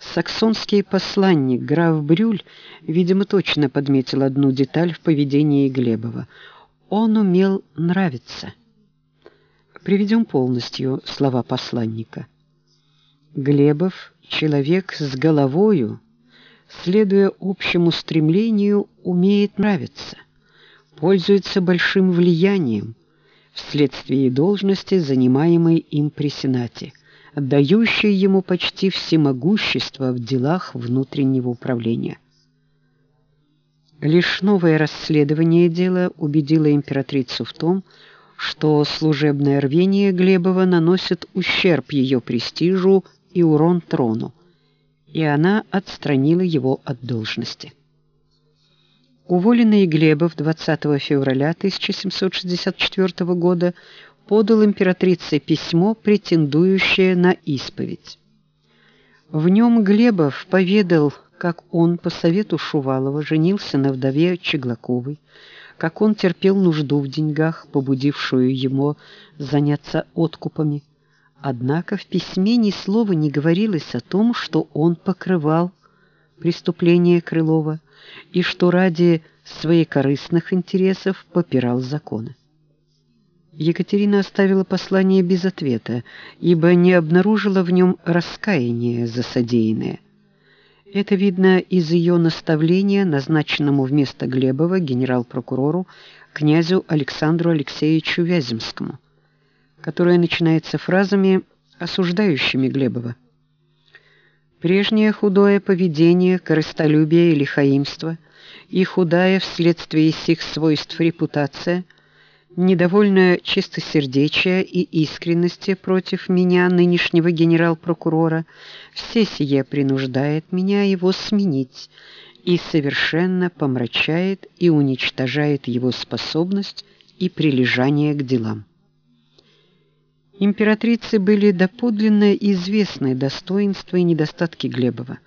Speaker 1: Саксонский посланник граф Брюль, видимо, точно подметил одну деталь в поведении Глебова. Он умел нравиться. Приведем полностью слова посланника. Глебов человек с головою, следуя общему стремлению, умеет нравиться, пользуется большим влиянием вследствие должности, занимаемой им при Сенате, отдающей ему почти всемогущество в делах внутреннего управления. Лишь новое расследование дела убедило императрицу в том, что служебное рвение Глебова наносит ущерб ее престижу и урон трону, и она отстранила его от должности. Уволенный Глебов 20 февраля 1764 года подал императрице письмо, претендующее на исповедь. В нем Глебов поведал, как он по совету Шувалова женился на вдове Чеглаковой, как он терпел нужду в деньгах, побудившую его заняться откупами. Однако в письме ни слова не говорилось о том, что он покрывал преступление Крылова и что ради своих корыстных интересов попирал законы. Екатерина оставила послание без ответа, ибо не обнаружила в нем раскаяния за содеянное. Это видно из ее наставления, назначенному вместо Глебова генерал-прокурору князю Александру Алексеевичу Вяземскому, которое начинается фразами, осуждающими Глебова. Прежнее худое поведение, корыстолюбие или хаимство и худая вследствие сих свойств репутация – недовольная чистосердечия и искренности против меня нынешнего генерал-прокурора, все сие принуждает меня его сменить и совершенно помрачает и уничтожает его способность и прилежание к делам. Императрице были доподлинно известны достоинства и недостатки Глебова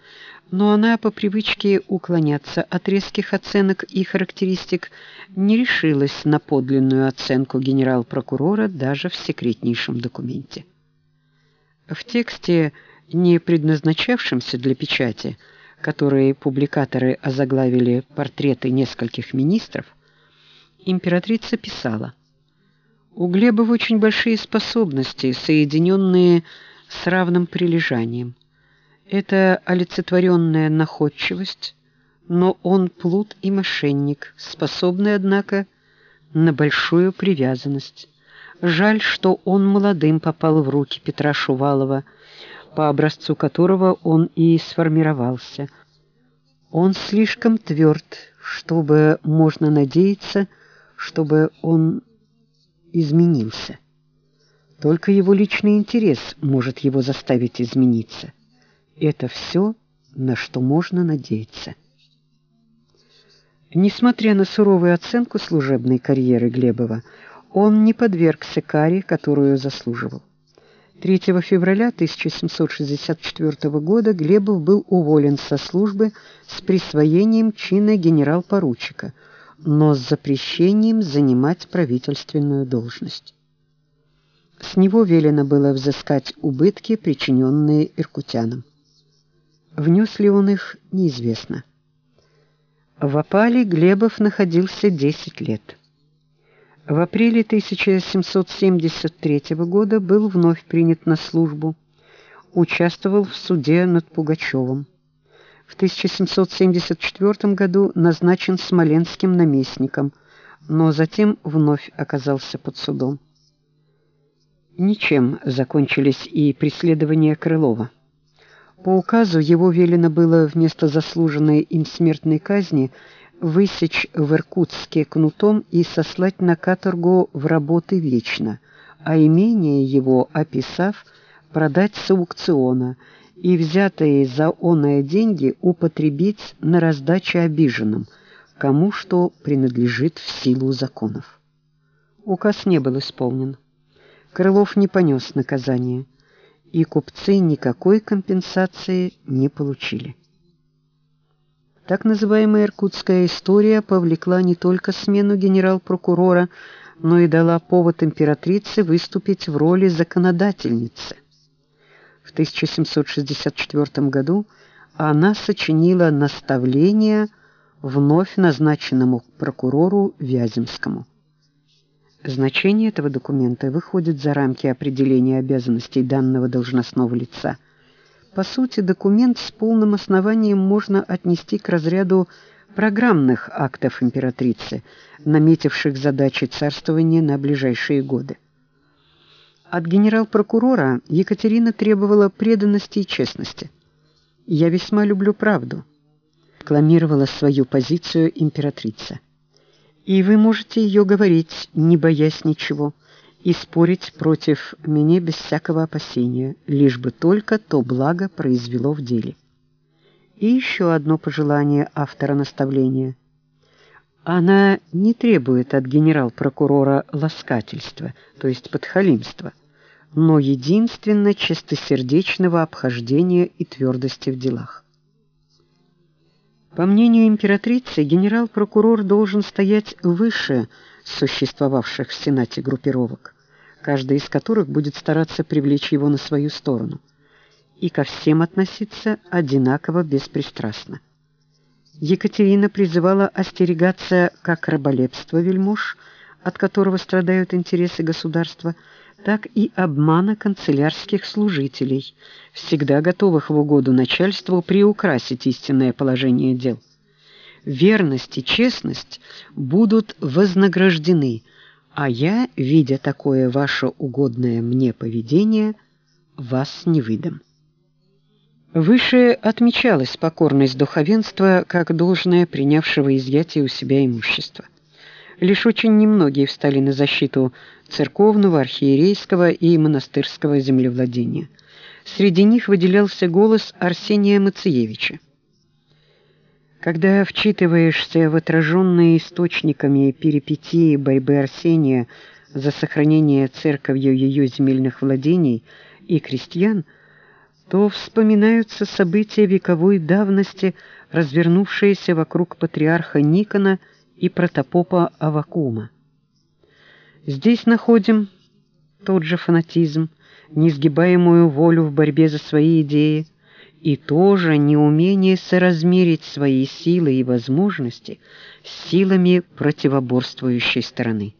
Speaker 1: но она по привычке уклоняться от резких оценок и характеристик не решилась на подлинную оценку генерал-прокурора даже в секретнейшем документе. В тексте, не предназначавшемся для печати, который публикаторы озаглавили портреты нескольких министров, императрица писала: "У Глебова очень большие способности, соединенные с равным прилежанием. Это олицетворенная находчивость, но он плут и мошенник, способный, однако, на большую привязанность. Жаль, что он молодым попал в руки Петра Шувалова, по образцу которого он и сформировался. Он слишком тверд, чтобы можно надеяться, чтобы он изменился. Только его личный интерес может его заставить измениться. Это все, на что можно надеяться. Несмотря на суровую оценку служебной карьеры Глебова, он не подвергся каре, которую заслуживал. 3 февраля 1764 года Глебов был уволен со службы с присвоением чина генерал-поручика, но с запрещением занимать правительственную должность. С него велено было взыскать убытки, причиненные иркутянам. Внес ли он их, неизвестно. В опале Глебов находился 10 лет. В апреле 1773 года был вновь принят на службу, участвовал в суде над Пугачевым. В 1774 году назначен смоленским наместником, но затем вновь оказался под судом. Ничем закончились и преследования Крылова. По указу его велено было вместо заслуженной им смертной казни высечь в Иркутске кнутом и сослать на каторгу в работы вечно, а имение его, описав, продать с аукциона и взятые за оное деньги употребить на раздачу обиженным, кому что принадлежит в силу законов. Указ не был исполнен. Крылов не понес наказания и купцы никакой компенсации не получили. Так называемая иркутская история повлекла не только смену генерал-прокурора, но и дала повод императрице выступить в роли законодательницы. В 1764 году она сочинила наставление вновь назначенному прокурору Вяземскому. Значение этого документа выходит за рамки определения обязанностей данного должностного лица. По сути, документ с полным основанием можно отнести к разряду программных актов императрицы, наметивших задачи царствования на ближайшие годы. От генерал-прокурора Екатерина требовала преданности и честности. «Я весьма люблю правду», — рекламировала свою позицию императрица. «И вы можете ее говорить, не боясь ничего, и спорить против меня без всякого опасения, лишь бы только то благо произвело в деле». И еще одно пожелание автора наставления. Она не требует от генерал-прокурора ласкательства, то есть подхалимства, но единственно чистосердечного обхождения и твердости в делах. По мнению императрицы, генерал-прокурор должен стоять выше существовавших в Сенате группировок, каждая из которых будет стараться привлечь его на свою сторону, и ко всем относиться одинаково беспристрастно. Екатерина призывала остерегаться как раболепства вельмож, от которого страдают интересы государства, так и обмана канцелярских служителей, всегда готовых в угоду начальству приукрасить истинное положение дел. Верность и честность будут вознаграждены, а я, видя такое ваше угодное мне поведение, вас не выдам. Выше отмечалась покорность духовенства как должное принявшего изъятие у себя имущества. Лишь очень немногие встали на защиту церковного, архиерейского и монастырского землевладения. Среди них выделялся голос Арсения Мациевича. Когда вчитываешься в отраженные источниками перипетии борьбы Арсения за сохранение церковью ее земельных владений и крестьян, то вспоминаются события вековой давности, развернувшиеся вокруг патриарха Никона и протопопа Авакума. Здесь находим тот же фанатизм, несгибаемую волю в борьбе за свои идеи и тоже неумение соразмерить свои силы и возможности с силами противоборствующей стороны.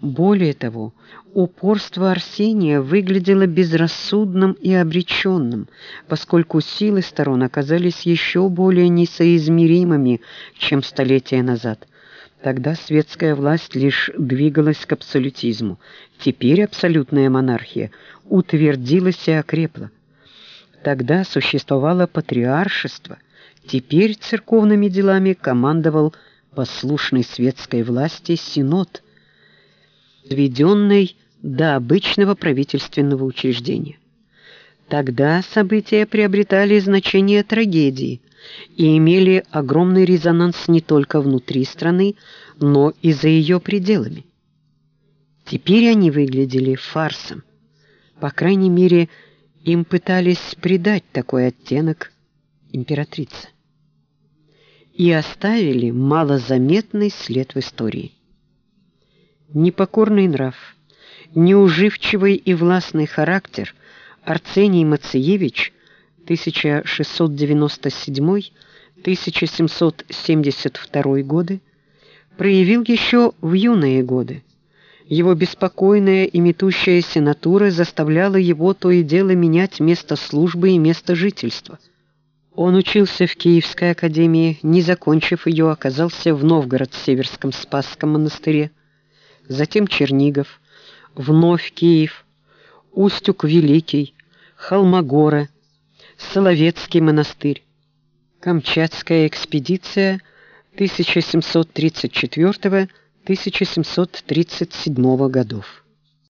Speaker 1: Более того, упорство Арсения выглядело безрассудным и обреченным, поскольку силы сторон оказались еще более несоизмеримыми, чем столетия назад – Тогда светская власть лишь двигалась к абсолютизму. Теперь абсолютная монархия утвердилась и окрепла. Тогда существовало патриаршество. Теперь церковными делами командовал послушный светской власти синод, введенный до обычного правительственного учреждения. Тогда события приобретали значение трагедии – и имели огромный резонанс не только внутри страны, но и за ее пределами. Теперь они выглядели фарсом. По крайней мере, им пытались придать такой оттенок императрице. И оставили малозаметный след в истории. Непокорный нрав, неуживчивый и властный характер Арсений Мациевич 1697-1772 годы, проявил еще в юные годы. Его беспокойная и метущаяся натура заставляла его то и дело менять место службы и место жительства. Он учился в Киевской академии, не закончив ее, оказался в Новгород-Северском Спасском монастыре, затем Чернигов, вновь Киев, Устюг-Великий, Холмогоры, Соловецкий монастырь. Камчатская экспедиция 1734-1737 годов.